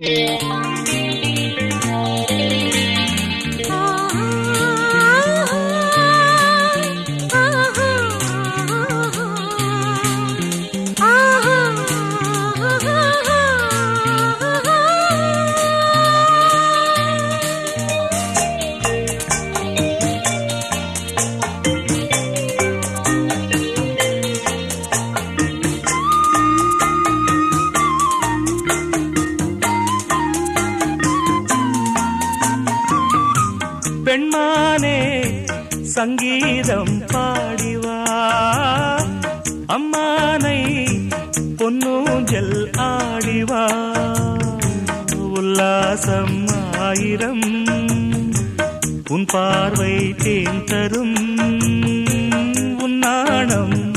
Música நானே சங்கீதம் பாடிவா. அம்மானை பொன்னூஞ்சல் ஆடிவா. உல்லாசம் ஆயிரம் உன் பார்வை தேன் தரும். உன்னாணம்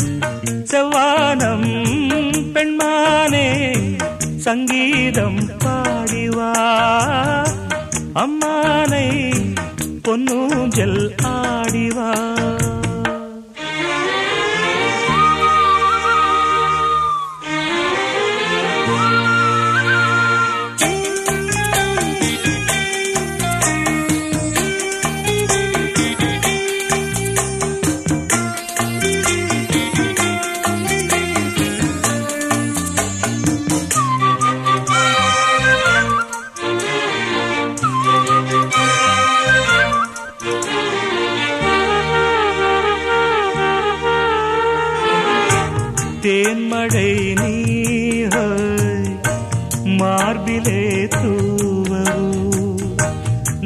செவ்வானம் பெண்மானே சங்கீதம் பாடிவா. அம்மானை பொன்னூஞ்சல் ஆடிவா தேன்மழை நீஹாய் மார்பிலே தூவரு.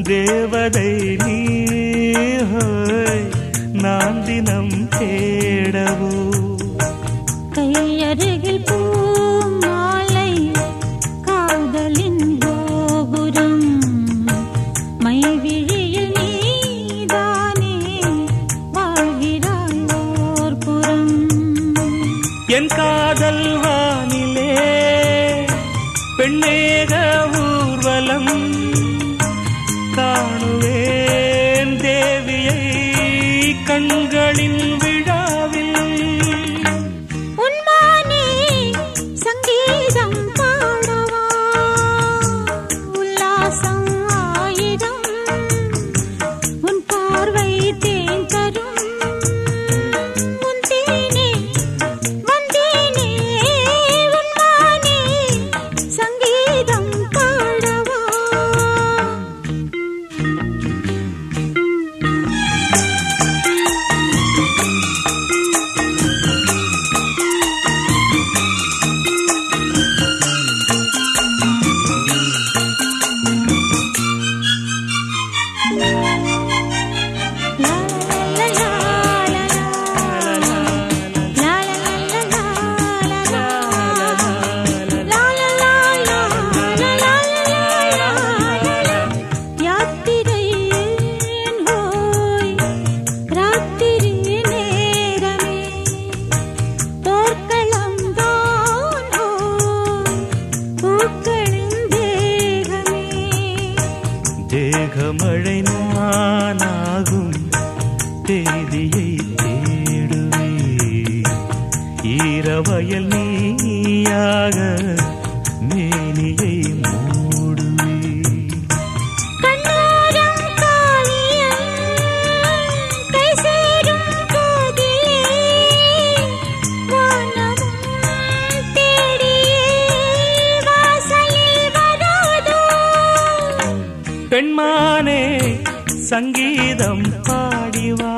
தேவதை நீஹாய் நான் தினம் தேடவோ. காதல் வானிலே பெண்ணேக ஊர்வலம் காணுவேன் தேவியை கண்களின் மேகமழை நானாகும். தேதியை தேடுவே ஈரவயல் நீயாக பெண்மானே சங்கீதம் பாடிவா